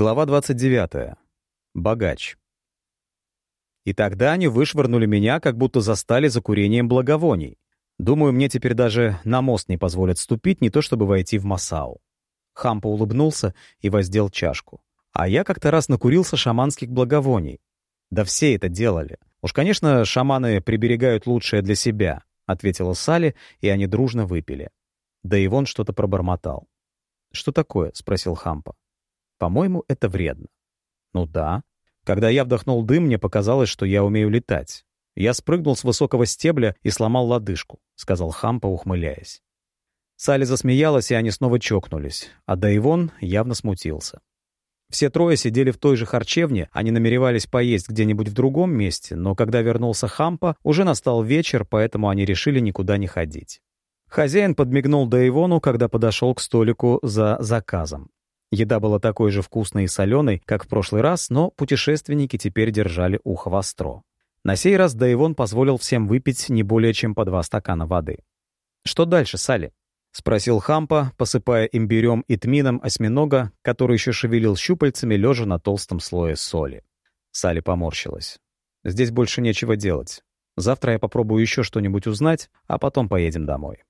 Глава 29. Богач. И тогда они вышвырнули меня, как будто застали за курением благовоний. Думаю, мне теперь даже на мост не позволят ступить, не то чтобы войти в Масау. Хампа улыбнулся и воздел чашку. А я как-то раз накурился шаманских благовоний. Да все это делали. Уж, конечно, шаманы приберегают лучшее для себя, ответила Сали, и они дружно выпили. Да и вон что-то пробормотал. «Что такое?» — спросил Хампа. По-моему, это вредно. Ну да. Когда я вдохнул дым, мне показалось, что я умею летать. Я спрыгнул с высокого стебля и сломал лодыжку, сказал Хампа, ухмыляясь. Салли засмеялась, и они снова чокнулись, а Дайвон явно смутился. Все трое сидели в той же харчевне, они намеревались поесть где-нибудь в другом месте, но когда вернулся Хампа, уже настал вечер, поэтому они решили никуда не ходить. Хозяин подмигнул Дэйвону, когда подошел к столику за заказом. Еда была такой же вкусной и соленой, как в прошлый раз, но путешественники теперь держали ухо востро. На сей раз Даивон позволил всем выпить не более чем по два стакана воды. «Что дальше, Салли?» — спросил Хампа, посыпая имбирем и тмином осьминога, который еще шевелил щупальцами, лежа на толстом слое соли. Салли поморщилась. «Здесь больше нечего делать. Завтра я попробую еще что-нибудь узнать, а потом поедем домой».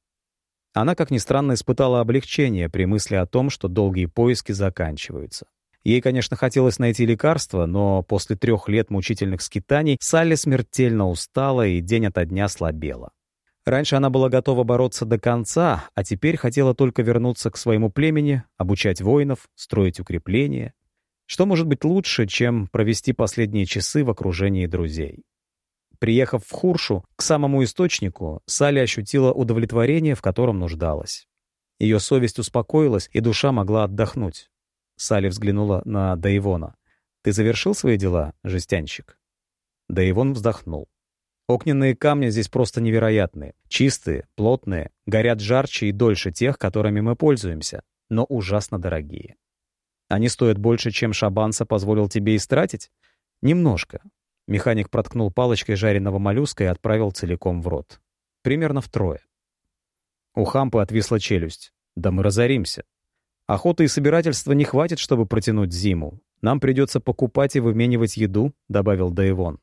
Она, как ни странно, испытала облегчение при мысли о том, что долгие поиски заканчиваются. Ей, конечно, хотелось найти лекарство, но после трех лет мучительных скитаний Салли смертельно устала и день ото дня слабела. Раньше она была готова бороться до конца, а теперь хотела только вернуться к своему племени, обучать воинов, строить укрепления. Что может быть лучше, чем провести последние часы в окружении друзей? Приехав в Хуршу, к самому источнику, Салли ощутила удовлетворение, в котором нуждалась. Ее совесть успокоилась, и душа могла отдохнуть. Салли взглянула на Даивона. «Ты завершил свои дела, жестянщик?» Даивон вздохнул. Огненные камни здесь просто невероятные. Чистые, плотные, горят жарче и дольше тех, которыми мы пользуемся, но ужасно дорогие. Они стоят больше, чем Шабанса позволил тебе истратить? Немножко, Механик проткнул палочкой жареного моллюска и отправил целиком в рот. Примерно втрое. У Хампы отвисла челюсть. Да мы разоримся. Охоты и собирательства не хватит, чтобы протянуть зиму. Нам придется покупать и выменивать еду, добавил Даевон.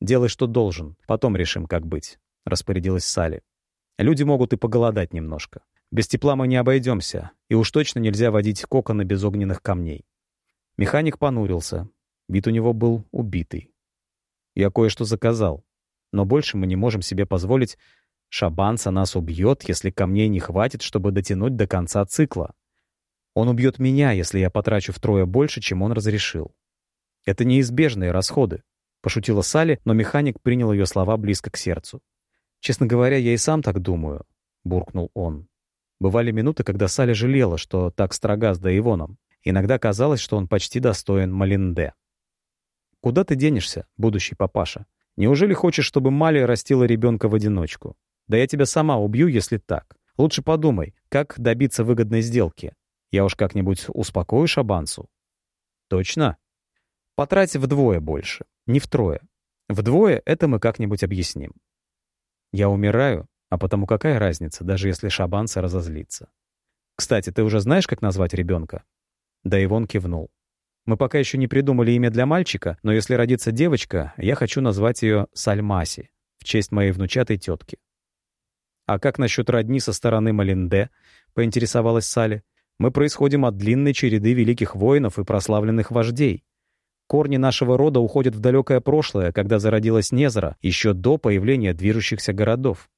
Делай, что должен, потом решим, как быть, распорядилась Салли. Люди могут и поголодать немножко. Без тепла мы не обойдемся, и уж точно нельзя водить коконы без огненных камней. Механик понурился. Вид у него был убитый. Я кое-что заказал. Но больше мы не можем себе позволить. Шабанца нас убьет, если камней не хватит, чтобы дотянуть до конца цикла. Он убьет меня, если я потрачу втрое больше, чем он разрешил. Это неизбежные расходы. Пошутила Салли, но механик принял ее слова близко к сердцу. «Честно говоря, я и сам так думаю», — буркнул он. Бывали минуты, когда Салли жалела, что так строга с Даивоном. Иногда казалось, что он почти достоин Малинде. Куда ты денешься, будущий папаша? Неужели хочешь, чтобы Мали растила ребенка в одиночку? Да я тебя сама убью, если так. Лучше подумай, как добиться выгодной сделки. Я уж как-нибудь успокою Шабансу. Точно? Потрать вдвое больше, не втрое. Вдвое это мы как-нибудь объясним. Я умираю, а потому какая разница, даже если Шабанса разозлится? Кстати, ты уже знаешь, как назвать ребенка? Да Ивон кивнул. Мы пока еще не придумали имя для мальчика, но если родится девочка, я хочу назвать ее Сальмаси, в честь моей внучатой тетки. «А как насчет родни со стороны Малинде?» — поинтересовалась Салли. «Мы происходим от длинной череды великих воинов и прославленных вождей. Корни нашего рода уходят в далекое прошлое, когда зародилась Незра, еще до появления движущихся городов.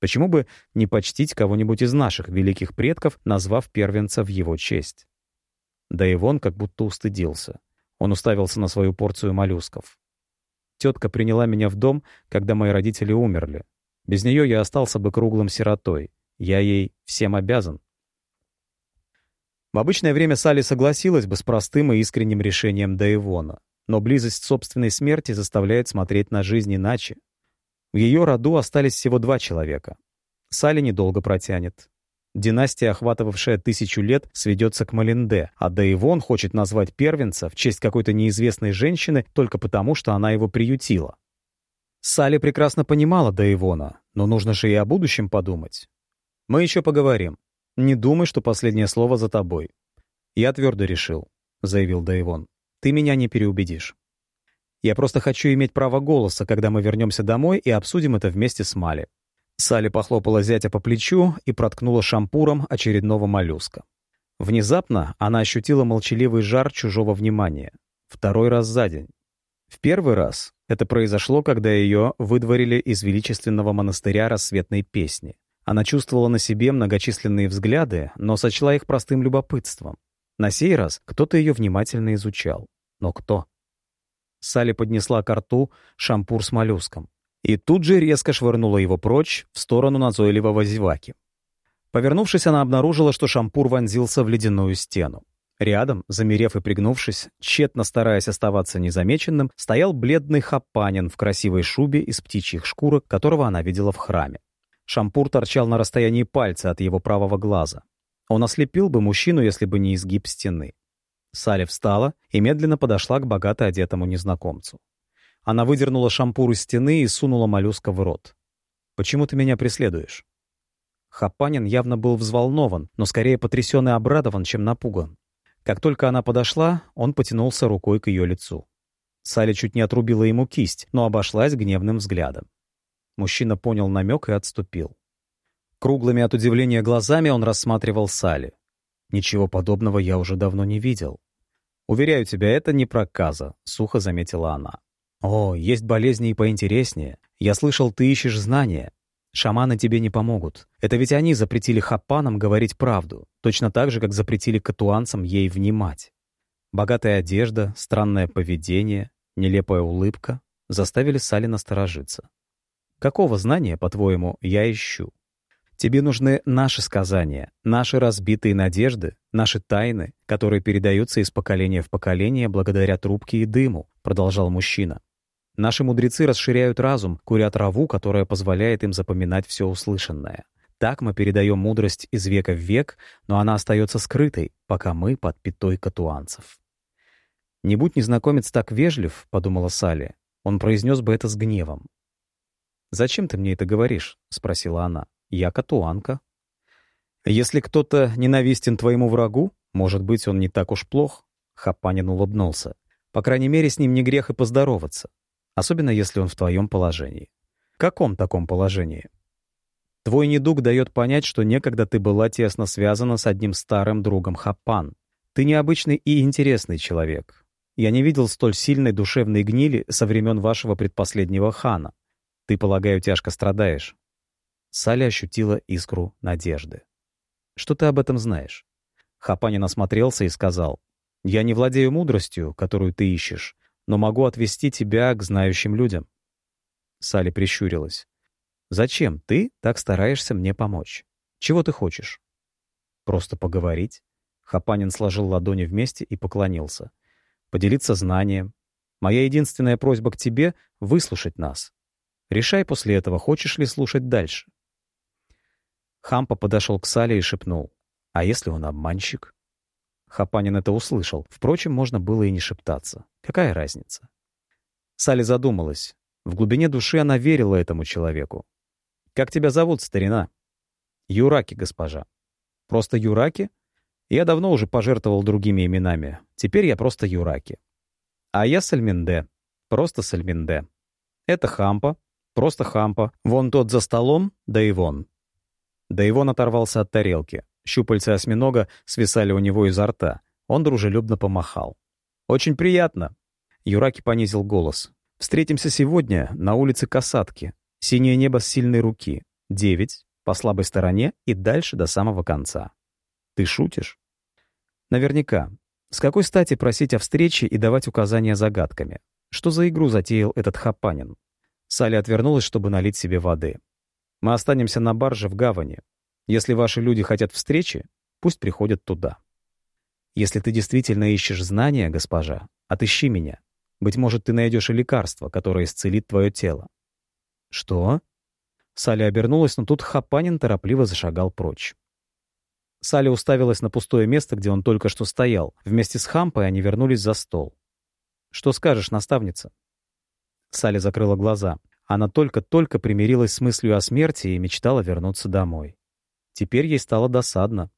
Почему бы не почтить кого-нибудь из наших великих предков, назвав первенца в его честь?» Да и вон как будто устыдился. Он уставился на свою порцию моллюсков. Тетка приняла меня в дом, когда мои родители умерли. Без нее я остался бы круглым сиротой. Я ей всем обязан. В обычное время Салли согласилась бы с простым и искренним решением Даевона, но близость собственной смерти заставляет смотреть на жизнь иначе. В ее роду остались всего два человека. Салли недолго протянет. Династия, охватывавшая тысячу лет, сведется к Малинде, а Даивон хочет назвать первенца в честь какой-то неизвестной женщины только потому, что она его приютила. Салли прекрасно понимала Даивона, но нужно же и о будущем подумать. Мы еще поговорим. Не думай, что последнее слово за тобой. Я твердо решил. — заявил Даивон. «Ты меня не переубедишь. Я просто хочу иметь право голоса, когда мы вернемся домой и обсудим это вместе с Мали». Салли похлопала зятя по плечу и проткнула шампуром очередного моллюска. Внезапно она ощутила молчаливый жар чужого внимания. Второй раз за день. В первый раз это произошло, когда ее выдворили из величественного монастыря рассветной песни. Она чувствовала на себе многочисленные взгляды, но сочла их простым любопытством. На сей раз кто-то ее внимательно изучал. Но кто? Салли поднесла к рту шампур с моллюском. И тут же резко швырнула его прочь в сторону назойливого зеваки. Повернувшись, она обнаружила, что шампур вонзился в ледяную стену. Рядом, замерев и пригнувшись, тщетно стараясь оставаться незамеченным, стоял бледный хапанин в красивой шубе из птичьих шкурок, которого она видела в храме. Шампур торчал на расстоянии пальца от его правого глаза. Он ослепил бы мужчину, если бы не изгиб стены. Салли встала и медленно подошла к богато одетому незнакомцу. Она выдернула шампур из стены и сунула моллюска в рот. «Почему ты меня преследуешь?» Хапанин явно был взволнован, но скорее потрясен и обрадован, чем напуган. Как только она подошла, он потянулся рукой к ее лицу. Салли чуть не отрубила ему кисть, но обошлась гневным взглядом. Мужчина понял намек и отступил. Круглыми от удивления глазами он рассматривал Салли. «Ничего подобного я уже давно не видел». «Уверяю тебя, это не проказа», — сухо заметила она. «О, есть болезни и поинтереснее. Я слышал, ты ищешь знания. Шаманы тебе не помогут. Это ведь они запретили хапанам говорить правду, точно так же, как запретили катуанцам ей внимать. Богатая одежда, странное поведение, нелепая улыбка заставили Сали насторожиться. Какого знания, по-твоему, я ищу? Тебе нужны наши сказания, наши разбитые надежды, наши тайны, которые передаются из поколения в поколение благодаря трубке и дыму, продолжал мужчина. Наши мудрецы расширяют разум, курят траву, которая позволяет им запоминать все услышанное. Так мы передаем мудрость из века в век, но она остается скрытой, пока мы под пятой катуанцев. «Не будь незнакомец так вежлив», — подумала Салли, — он произнес бы это с гневом. «Зачем ты мне это говоришь?» — спросила она. «Я катуанка». «Если кто-то ненавистен твоему врагу, может быть, он не так уж плох», — Хапанин улыбнулся. «По крайней мере, с ним не грех и поздороваться особенно если он в твоем положении. Каком таком положении? Твой недуг дает понять, что некогда ты была тесно связана с одним старым другом Хапан. Ты необычный и интересный человек. Я не видел столь сильной душевной гнили со времен вашего предпоследнего хана. Ты, полагаю, тяжко страдаешь. Саля ощутила искру надежды. Что ты об этом знаешь? Хапанин осмотрелся и сказал, «Я не владею мудростью, которую ты ищешь, но могу отвести тебя к знающим людям». Салли прищурилась. «Зачем ты так стараешься мне помочь? Чего ты хочешь?» «Просто поговорить». Хапанин сложил ладони вместе и поклонился. «Поделиться знанием. Моя единственная просьба к тебе — выслушать нас. Решай после этого, хочешь ли слушать дальше». Хампа подошел к Сале и шепнул. «А если он обманщик?» Хапанин это услышал. Впрочем, можно было и не шептаться. Какая разница? Салли задумалась. В глубине души она верила этому человеку. «Как тебя зовут, старина?» «Юраки, госпожа». «Просто Юраки?» «Я давно уже пожертвовал другими именами. Теперь я просто Юраки». «А я Сальминде. Просто Сальминде. Это Хампа. Просто Хампа. Вон тот за столом, да и вон». Да и вон оторвался от тарелки. Щупальца осьминога свисали у него изо рта. Он дружелюбно помахал. «Очень приятно!» Юраки понизил голос. «Встретимся сегодня на улице Касатки. Синее небо с сильной руки. Девять, по слабой стороне и дальше до самого конца. Ты шутишь?» «Наверняка. С какой стати просить о встрече и давать указания загадками? Что за игру затеял этот хапанин?» Салли отвернулась, чтобы налить себе воды. «Мы останемся на барже в гавани. Если ваши люди хотят встречи, пусть приходят туда. Если ты действительно ищешь знания, госпожа, отыщи меня. Быть может, ты найдешь и лекарство, которое исцелит твое тело. Что? Саля обернулась, но тут Хапанин торопливо зашагал прочь. Саля уставилась на пустое место, где он только что стоял. Вместе с Хампой они вернулись за стол. «Что скажешь, наставница?» Саля закрыла глаза. Она только-только примирилась с мыслью о смерти и мечтала вернуться домой. Теперь ей стало досадно.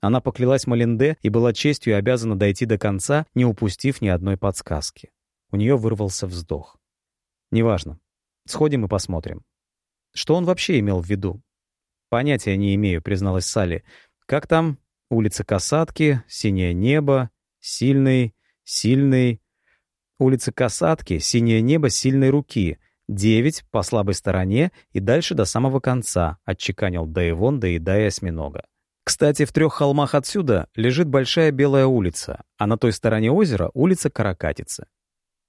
Она поклялась Малинде и была честью обязана дойти до конца, не упустив ни одной подсказки. У нее вырвался вздох. «Неважно. Сходим и посмотрим». Что он вообще имел в виду? «Понятия не имею», — призналась Салли. «Как там? Улица Касатки, синее небо, сильный, сильный...» Улица Касатки, синее небо сильной руки, девять по слабой стороне и дальше до самого конца, отчеканил Даевон, доедая осьминога. Кстати, в трех холмах отсюда лежит большая белая улица, а на той стороне озера — улица Каракатицы.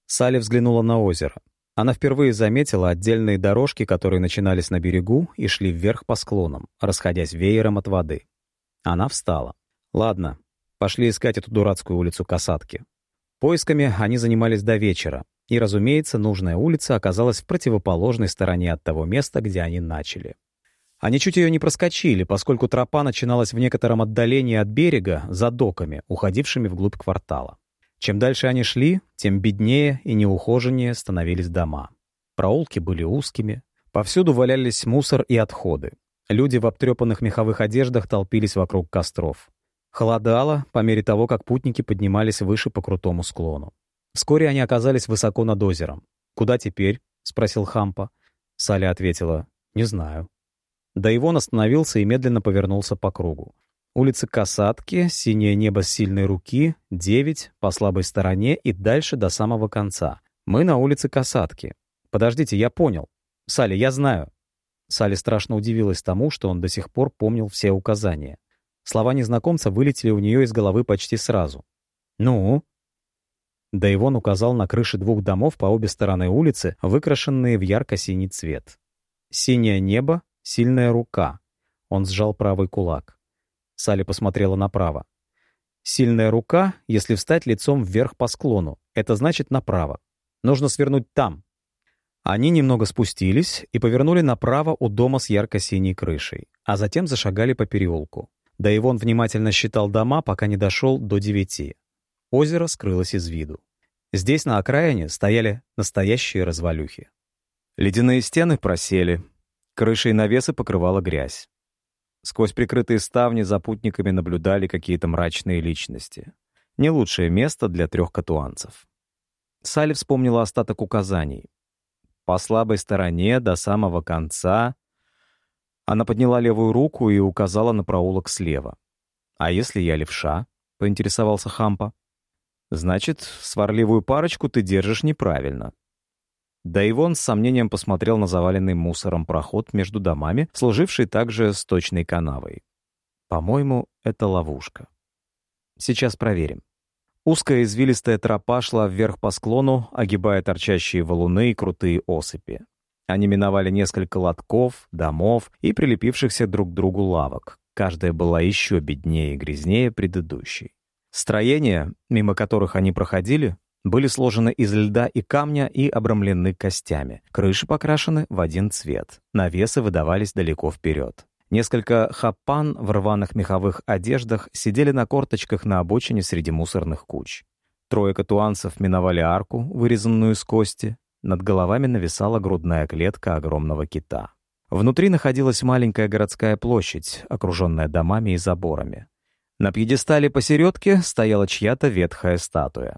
Салли взглянула на озеро. Она впервые заметила отдельные дорожки, которые начинались на берегу и шли вверх по склонам, расходясь веером от воды. Она встала. «Ладно, пошли искать эту дурацкую улицу Касатки». Поисками они занимались до вечера, и, разумеется, нужная улица оказалась в противоположной стороне от того места, где они начали. Они чуть ее не проскочили, поскольку тропа начиналась в некотором отдалении от берега, за доками, уходившими вглубь квартала. Чем дальше они шли, тем беднее и неухоженнее становились дома. Проулки были узкими, повсюду валялись мусор и отходы. Люди в обтрепанных меховых одеждах толпились вокруг костров. Холодало по мере того, как путники поднимались выше по крутому склону. Вскоре они оказались высоко над озером. «Куда теперь?» — спросил Хампа. Саля ответила, «Не знаю». Да Ивон остановился и медленно повернулся по кругу. Улица Касатки, синее небо с сильной руки, 9, по слабой стороне и дальше до самого конца. Мы на улице Касатки. Подождите, я понял. Салли, я знаю. Салли страшно удивилась тому, что он до сих пор помнил все указания. Слова незнакомца вылетели у нее из головы почти сразу. «Ну?» Да Ивон указал на крыши двух домов по обе стороны улицы, выкрашенные в ярко-синий цвет. Синее небо, Сильная рука. Он сжал правый кулак. Салли посмотрела направо. Сильная рука, если встать лицом вверх по склону. Это значит направо. Нужно свернуть там. Они немного спустились и повернули направо у дома с ярко-синей крышей, а затем зашагали по переулку. Да внимательно считал дома, пока не дошел до девяти. Озеро скрылось из виду. Здесь на окраине стояли настоящие развалюхи. Ледяные стены просели, Крыши и навесы покрывала грязь. Сквозь прикрытые ставни за путниками наблюдали какие-то мрачные личности. Не лучшее место для трех катуанцев. Салли вспомнила остаток указаний. По слабой стороне до самого конца она подняла левую руку и указала на проулок слева. «А если я левша?» — поинтересовался Хампа. «Значит, сварливую парочку ты держишь неправильно. Да Ивон с сомнением посмотрел на заваленный мусором проход между домами, служивший также сточной канавой. По-моему, это ловушка. Сейчас проверим. Узкая извилистая тропа шла вверх по склону, огибая торчащие валуны и крутые осыпи. Они миновали несколько лотков, домов и прилепившихся друг к другу лавок. Каждая была еще беднее и грязнее предыдущей. Строения, мимо которых они проходили, были сложены из льда и камня и обрамлены костями. Крыши покрашены в один цвет. Навесы выдавались далеко вперед. Несколько хапан в рваных меховых одеждах сидели на корточках на обочине среди мусорных куч. Трое катуанцев миновали арку, вырезанную из кости. Над головами нависала грудная клетка огромного кита. Внутри находилась маленькая городская площадь, окруженная домами и заборами. На пьедестале посередке стояла чья-то ветхая статуя.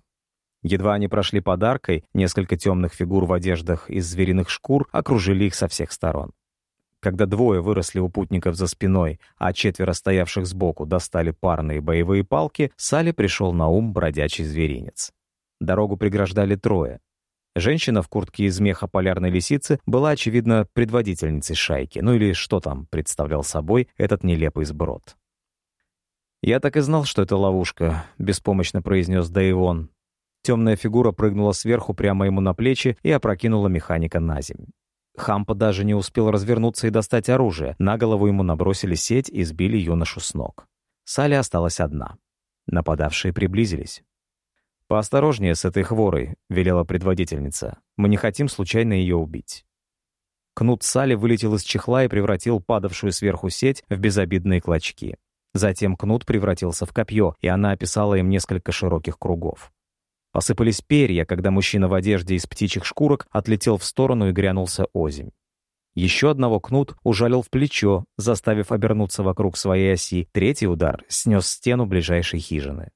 Едва они прошли подаркой, несколько темных фигур в одеждах из звериных шкур окружили их со всех сторон. Когда двое выросли у путников за спиной, а четверо стоявших сбоку достали парные боевые палки, Сале пришел на ум бродячий зверинец. Дорогу преграждали трое. Женщина в куртке из меха полярной лисицы была, очевидно, предводительницей шайки, ну или что там представлял собой этот нелепый сброд. «Я так и знал, что это ловушка», — беспомощно произнес Даивон. Темная фигура прыгнула сверху прямо ему на плечи и опрокинула механика на землю. Хампа даже не успел развернуться и достать оружие. На голову ему набросили сеть и сбили юношу с ног. Салли осталась одна. Нападавшие приблизились. «Поосторожнее с этой хворой», — велела предводительница. «Мы не хотим случайно ее убить». Кнут Салли вылетел из чехла и превратил падавшую сверху сеть в безобидные клочки. Затем кнут превратился в копье, и она описала им несколько широких кругов. Посыпались перья, когда мужчина в одежде из птичьих шкурок отлетел в сторону и грянулся озимь. Еще одного кнут ужалил в плечо, заставив обернуться вокруг своей оси. Третий удар снес стену ближайшей хижины.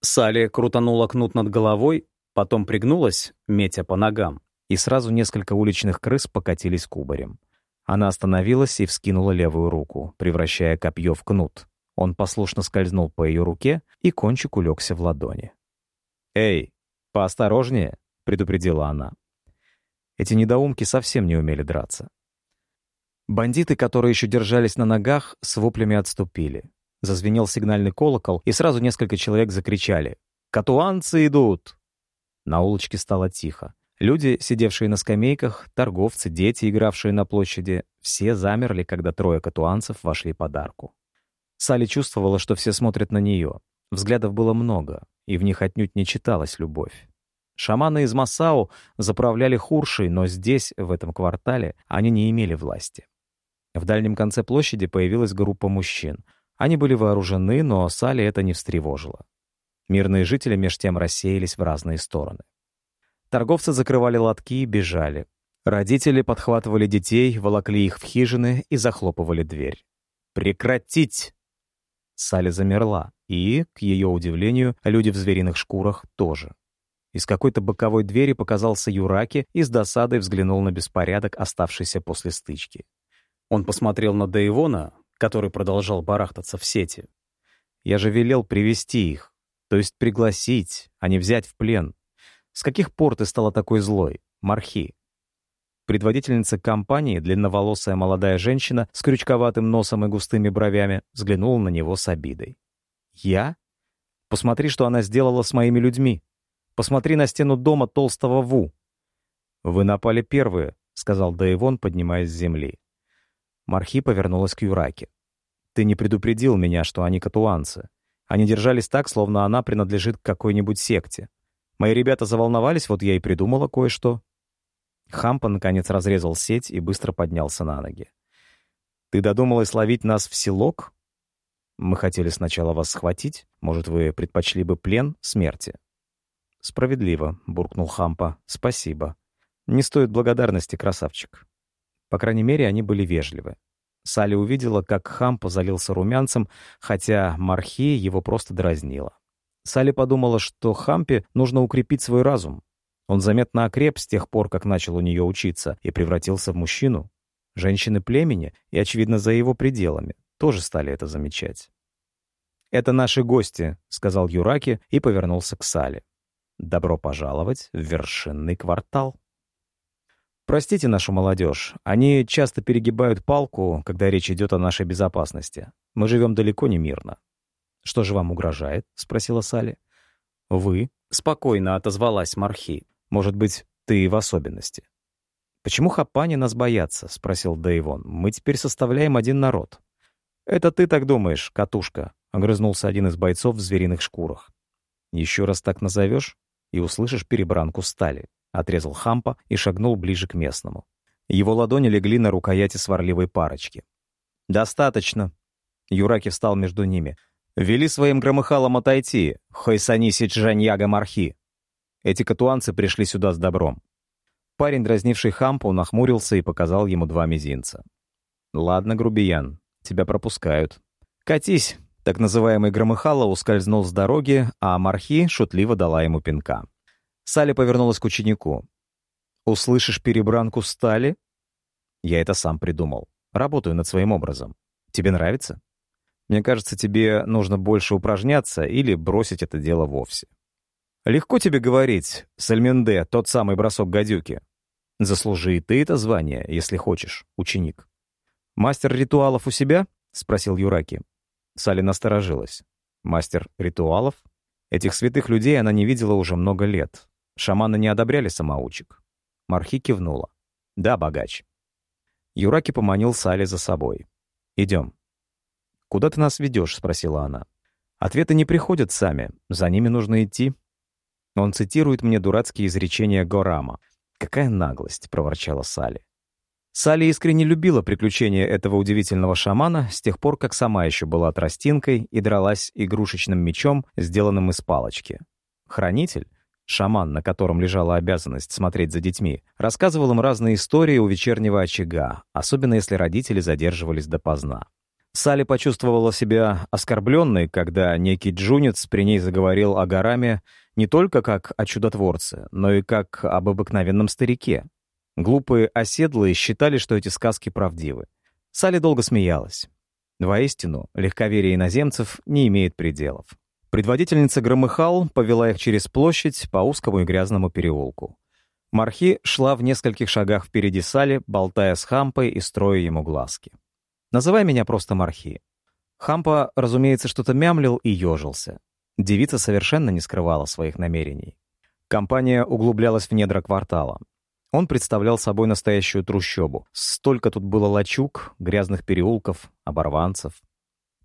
Салли крутанула кнут над головой, потом пригнулась, метя по ногам, и сразу несколько уличных крыс покатились кубарем. Она остановилась и вскинула левую руку, превращая копье в кнут. Он послушно скользнул по ее руке, и кончик улегся в ладони. «Эй, поосторожнее!» — предупредила она. Эти недоумки совсем не умели драться. Бандиты, которые еще держались на ногах, с воплями отступили. Зазвенел сигнальный колокол, и сразу несколько человек закричали «Катуанцы идут!». На улочке стало тихо. Люди, сидевшие на скамейках, торговцы, дети, игравшие на площади, все замерли, когда трое катуанцев вошли под арку. Салли чувствовала, что все смотрят на нее. Взглядов было много, и в них отнюдь не читалась любовь. Шаманы из Масау заправляли хуршей, но здесь, в этом квартале, они не имели власти. В дальнем конце площади появилась группа мужчин. Они были вооружены, но Салли это не встревожило. Мирные жители меж тем рассеялись в разные стороны. Торговцы закрывали лотки и бежали. Родители подхватывали детей, волокли их в хижины и захлопывали дверь. «Прекратить!» Салли замерла, и, к ее удивлению, люди в звериных шкурах тоже. Из какой-то боковой двери показался Юраки и с досадой взглянул на беспорядок, оставшийся после стычки. Он посмотрел на Дейвона, который продолжал барахтаться в сети. «Я же велел привести их, то есть пригласить, а не взять в плен. С каких пор ты стала такой злой, Мархи? Предводительница компании, длинноволосая молодая женщина с крючковатым носом и густыми бровями, взглянула на него с обидой. «Я? Посмотри, что она сделала с моими людьми. Посмотри на стену дома толстого Ву». «Вы напали первые», — сказал Даевон, поднимаясь с земли. Мархи повернулась к Юраке. «Ты не предупредил меня, что они катуанцы. Они держались так, словно она принадлежит к какой-нибудь секте. Мои ребята заволновались, вот я и придумала кое-что». Хампа, наконец, разрезал сеть и быстро поднялся на ноги. «Ты додумалась ловить нас в селок? Мы хотели сначала вас схватить. Может, вы предпочли бы плен смерти?» «Справедливо», — буркнул Хампа. «Спасибо. Не стоит благодарности, красавчик». По крайней мере, они были вежливы. Салли увидела, как Хампа залился румянцем, хотя Мархи его просто дразнила. Салли подумала, что Хампе нужно укрепить свой разум. Он заметно окреп с тех пор, как начал у нее учиться, и превратился в мужчину. Женщины племени, и, очевидно, за его пределами, тоже стали это замечать. «Это наши гости», — сказал Юраки и повернулся к Сале. «Добро пожаловать в вершинный квартал». Простите нашу молодежь. Они часто перегибают палку, когда речь идет о нашей безопасности. Мы живем далеко не мирно. «Что же вам угрожает?» — спросила Салли. «Вы?» — спокойно отозвалась Мархи. «Может быть, ты в особенности». «Почему хапани нас боятся?» — спросил Дэйвон. «Мы теперь составляем один народ». «Это ты так думаешь, катушка», — огрызнулся один из бойцов в звериных шкурах. «Еще раз так назовешь, и услышишь перебранку стали», — отрезал Хампа и шагнул ближе к местному. Его ладони легли на рукояти сварливой парочки. «Достаточно». Юраки встал между ними. Вели своим громыхалам отойти, Хойсаниси Джаньяга Мархи. Эти катуанцы пришли сюда с добром. Парень, дразнивший Хампу, нахмурился и показал ему два мизинца. «Ладно, грубиян, тебя пропускают. Катись!» Так называемый громыхало ускользнул с дороги, а Мархи шутливо дала ему пинка. Салли повернулась к ученику. «Услышишь перебранку стали?» «Я это сам придумал. Работаю над своим образом. Тебе нравится?» Мне кажется, тебе нужно больше упражняться или бросить это дело вовсе. Легко тебе говорить, Сальменде, тот самый бросок гадюки. Заслужи и ты это звание, если хочешь, ученик. «Мастер ритуалов у себя?» — спросил Юраки. Салли насторожилась. «Мастер ритуалов?» Этих святых людей она не видела уже много лет. Шаманы не одобряли самоучек. Мархи кивнула. «Да, богач». Юраки поманил Салли за собой. «Идем». «Куда ты нас ведешь?» — спросила она. «Ответы не приходят сами, за ними нужно идти». Он цитирует мне дурацкие изречения Горама. «Какая наглость!» — проворчала Салли. Салли искренне любила приключения этого удивительного шамана с тех пор, как сама еще была тростинкой и дралась игрушечным мечом, сделанным из палочки. Хранитель? шаман, на котором лежала обязанность смотреть за детьми, рассказывал им разные истории у вечернего очага, особенно если родители задерживались допоздна. Салли почувствовала себя оскорбленной, когда некий джунец при ней заговорил о Гараме не только как о чудотворце, но и как об обыкновенном старике. Глупые оседлые считали, что эти сказки правдивы. Салли долго смеялась. Воистину, легковерие иноземцев не имеет пределов. Предводительница Громыхал повела их через площадь по узкому и грязному переулку. Мархи шла в нескольких шагах впереди Сали, болтая с Хампой и строя ему глазки. «Называй меня просто Мархи». Хампа, разумеется, что-то мямлил и ежился. Девица совершенно не скрывала своих намерений. Компания углублялась в недра квартала. Он представлял собой настоящую трущобу. Столько тут было лачуг, грязных переулков, оборванцев.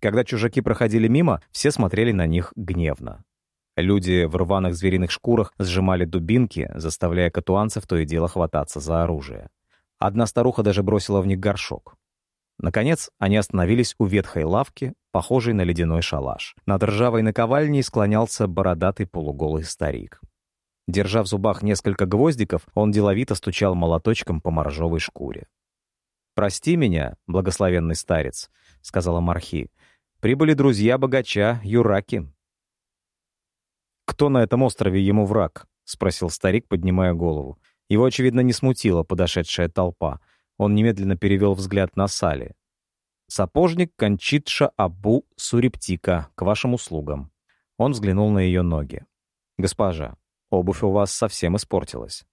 Когда чужаки проходили мимо, все смотрели на них гневно. Люди в рваных звериных шкурах сжимали дубинки, заставляя катуанцев то и дело хвататься за оружие. Одна старуха даже бросила в них горшок. Наконец, они остановились у ветхой лавки, похожей на ледяной шалаш. Над ржавой наковальней склонялся бородатый полуголый старик. Держа в зубах несколько гвоздиков, он деловито стучал молоточком по моржовой шкуре. «Прости меня, благословенный старец», — сказала Мархи. «Прибыли друзья богача Юраки». «Кто на этом острове ему враг?» — спросил старик, поднимая голову. Его, очевидно, не смутила подошедшая толпа. Он немедленно перевел взгляд на Сали. «Сапожник Кончитша Абу Сурептика, к вашим услугам». Он взглянул на ее ноги. «Госпожа, Обувь у вас совсем испортилась».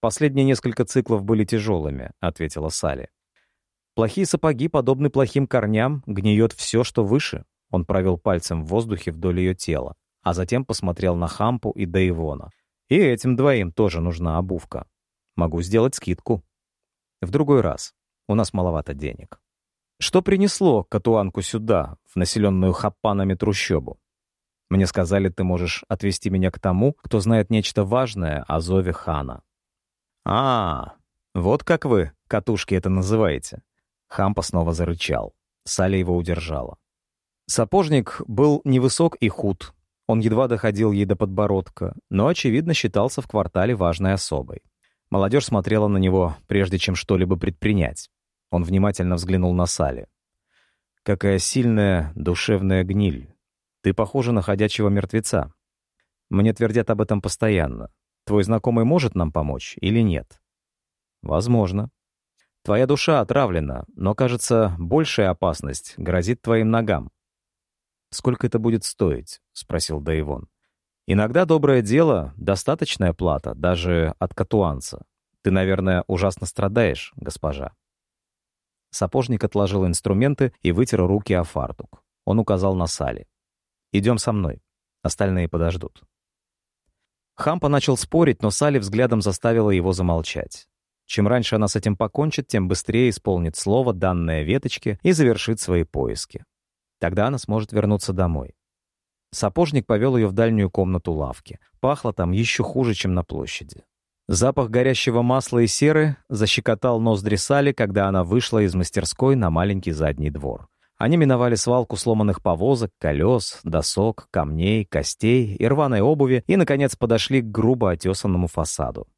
«Последние несколько циклов были тяжелыми», — ответила Салли. «Плохие сапоги подобны плохим корням, гниет все, что выше». Он провел пальцем в воздухе вдоль ее тела, а затем посмотрел на Хампу и Дейвона. «И этим двоим тоже нужна обувка. Могу сделать скидку. В другой раз. У нас маловато денег». Что принесло Катуанку сюда, в населенную хаппанами трущобу? Мне сказали, ты можешь отвести меня к тому, кто знает нечто важное о зове хана. А, вот как вы, катушки, это называете. Хампа снова зарычал. Саля его удержала. Сапожник был невысок и худ. Он едва доходил ей до подбородка, но, очевидно, считался в квартале важной особой. Молодежь смотрела на него, прежде чем что-либо предпринять. Он внимательно взглянул на Сали. «Какая сильная душевная гниль. Ты похожа на ходячего мертвеца. Мне твердят об этом постоянно. Твой знакомый может нам помочь или нет? Возможно. Твоя душа отравлена, но, кажется, большая опасность грозит твоим ногам. «Сколько это будет стоить?» — спросил Дейвон. «Иногда доброе дело — достаточная плата, даже от катуанца. Ты, наверное, ужасно страдаешь, госпожа». Сапожник отложил инструменты и вытер руки о фартук. Он указал на Сали. Идем со мной. Остальные подождут». Хампа начал спорить, но Салли взглядом заставила его замолчать. Чем раньше она с этим покончит, тем быстрее исполнит слово, данное веточке, и завершит свои поиски. Тогда она сможет вернуться домой. Сапожник повел ее в дальнюю комнату лавки. Пахло там еще хуже, чем на площади. Запах горящего масла и серы защекотал ноздри Сали, когда она вышла из мастерской на маленький задний двор. Они миновали свалку сломанных повозок, колес, досок, камней, костей и рваной обуви и, наконец, подошли к грубо отесанному фасаду.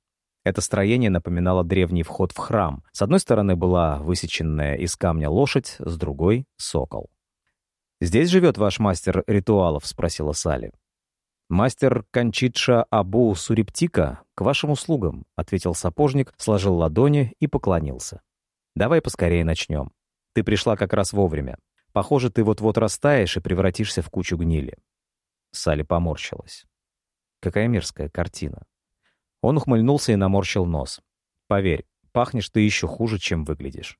Это строение напоминало древний вход в храм. С одной стороны была высеченная из камня лошадь, с другой — сокол. «Здесь живет ваш мастер ритуалов?» — спросила Сали. «Мастер Кончитша Абу Сурептика к вашим услугам», — ответил сапожник, сложил ладони и поклонился. «Давай поскорее начнем. Ты пришла как раз вовремя. Похоже, ты вот-вот растаешь и превратишься в кучу гнили». Салли поморщилась. Какая мерзкая картина. Он ухмыльнулся и наморщил нос. «Поверь, пахнешь ты еще хуже, чем выглядишь».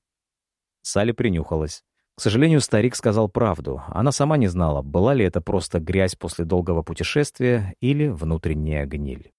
Салли принюхалась. К сожалению, старик сказал правду. Она сама не знала, была ли это просто грязь после долгого путешествия или внутренняя гниль.